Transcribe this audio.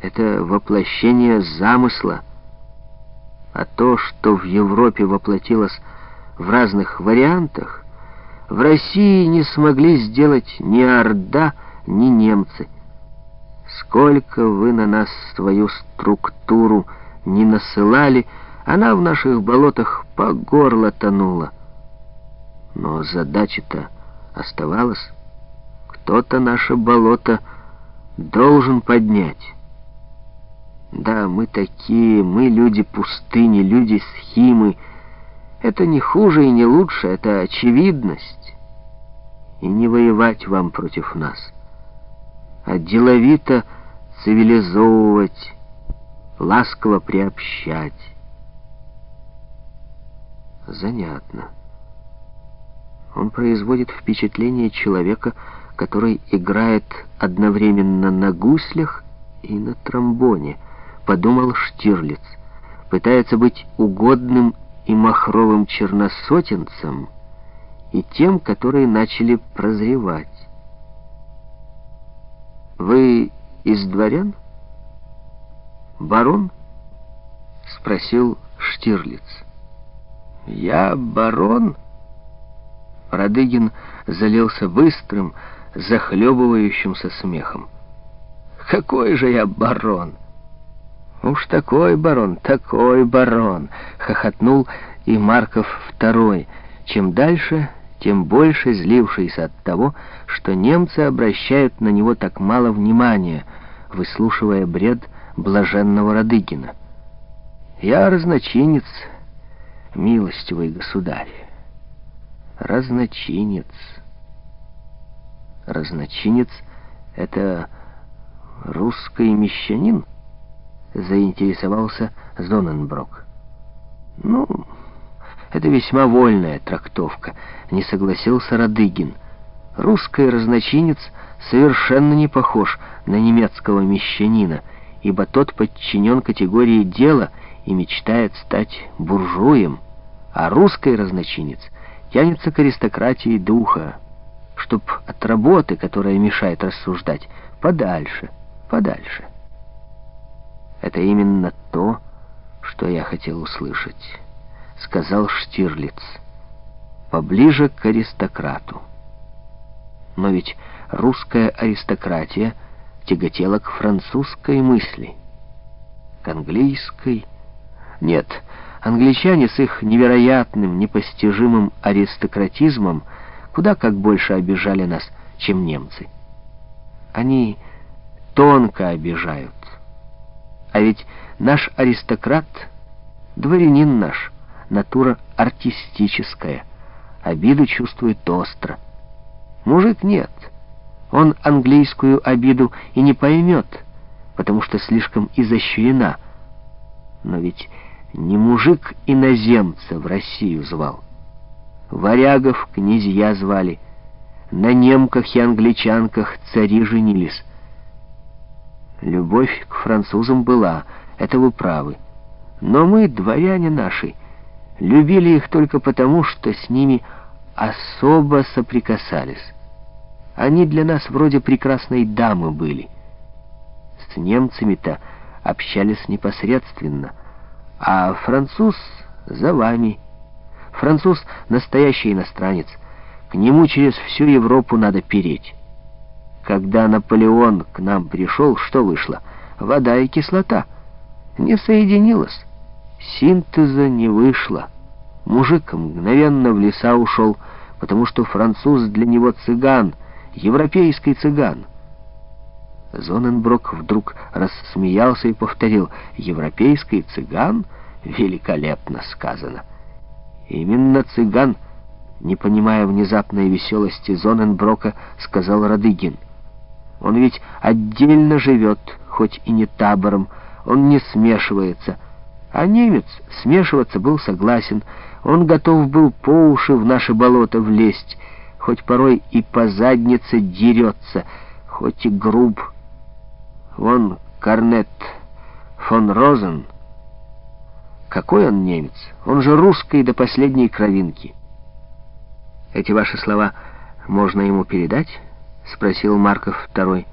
это воплощение замысла, а то, что в Европе воплотилось в разных вариантах, в России не смогли сделать ни Орда, ни немцы. Сколько вы на нас свою структуру не насылали, она в наших болотах по горло тонула. Но задача-то оставалась. Кто-то наше болото должен поднять. Да, мы такие, мы люди пустыни, люди схимы. Это не хуже и не лучше, это очевидность. И не воевать вам против нас, а деловито цивилизовывать, ласково приобщать. Занятно. Он производит впечатление человека, который играет одновременно на гуслях и на тромбоне — подумал Штирлиц. Пытается быть угодным и махровым черносотенцем и тем, которые начали прозревать. «Вы из дворян?» «Барон?» — спросил Штирлиц. «Я барон?» Радыгин залился быстрым, захлебывающимся смехом. «Какой же я барон!» «Уж такой барон, такой барон!» — хохотнул и Марков второй. Чем дальше, тем больше злившийся от того, что немцы обращают на него так мало внимания, выслушивая бред блаженного Радыгина. «Я разночинец, милостивый государь, разночинец. Разночинец — это русский мещанин?» Заинтересовался Зоненброк. «Ну, это весьма вольная трактовка», — не согласился Радыгин. «Русский разночинец совершенно не похож на немецкого мещанина, ибо тот подчинен категории дела и мечтает стать буржуем, а русский разночинец тянется к аристократии духа, чтоб от работы, которая мешает рассуждать, подальше, подальше». «Это именно то, что я хотел услышать», — сказал Штирлиц. «Поближе к аристократу». Но ведь русская аристократия тяготела к французской мысли, к английской. Нет, англичане с их невероятным, непостижимым аристократизмом куда как больше обижали нас, чем немцы. Они тонко обижают. А ведь наш аристократ, дворянин наш, натура артистическая, обиду чувствует остро. Мужик нет, он английскую обиду и не поймет, потому что слишком изощрена. Но ведь не мужик иноземца в Россию звал. Варягов князья звали, на немках и англичанках цари женились. Любовь к французам была, это вы правы. Но мы, дворяне наши, любили их только потому, что с ними особо соприкасались. Они для нас вроде прекрасной дамы были. С немцами-то общались непосредственно, а француз за вами. Француз — настоящий иностранец. К нему через всю Европу надо переть. Когда Наполеон к нам пришел, что вышло? Вода и кислота. Не соединилось. Синтеза не вышло. Мужик мгновенно в леса ушел, потому что француз для него цыган, европейский цыган. Зоненброк вдруг рассмеялся и повторил, «Европейский цыган? Великолепно сказано!» «Именно цыган!» Не понимая внезапной веселости Зоненброка, сказал Радыгин. Он ведь отдельно живет, хоть и не табором, он не смешивается. А немец смешиваться был согласен, он готов был по уши в наше болото влезть, хоть порой и по заднице дерется, хоть и груб. Вон Корнет фон Розен. Какой он немец? Он же русский до последней кровинки. Эти ваши слова можно ему передать?» — спросил Марков второй.